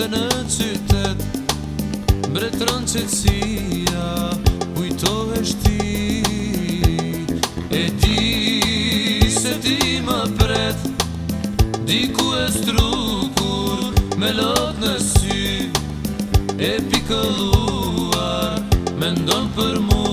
dhe në qytet Bre qëtësia, ujtove shti E di se ti më pret, di ku e strukur me lot në sy E pikëlluar, me ndonë për mu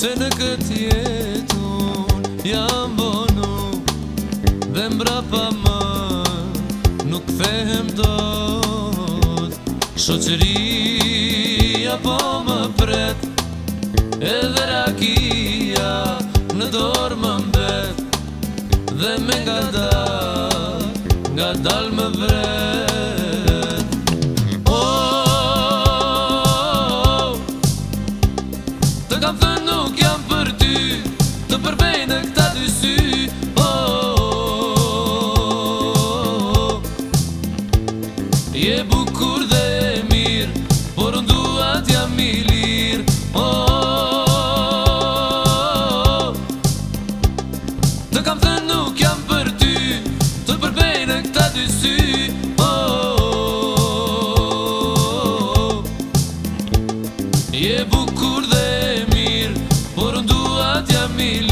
Se në këtë jetun jam bonu Dhe mbra pa më nuk fehem dot Shoqëria po më pret Edhe rakia në dorë më mbet Dhe me nga dal, nga dal më vret Je bukur dhe mirë, por në duat jam i lirë oh, oh, oh, oh. Të kam nuk jam për ty, të përbej në këta dy sy oh, oh, oh, oh. Je bukur dhe mirë, por në duat jam i lirë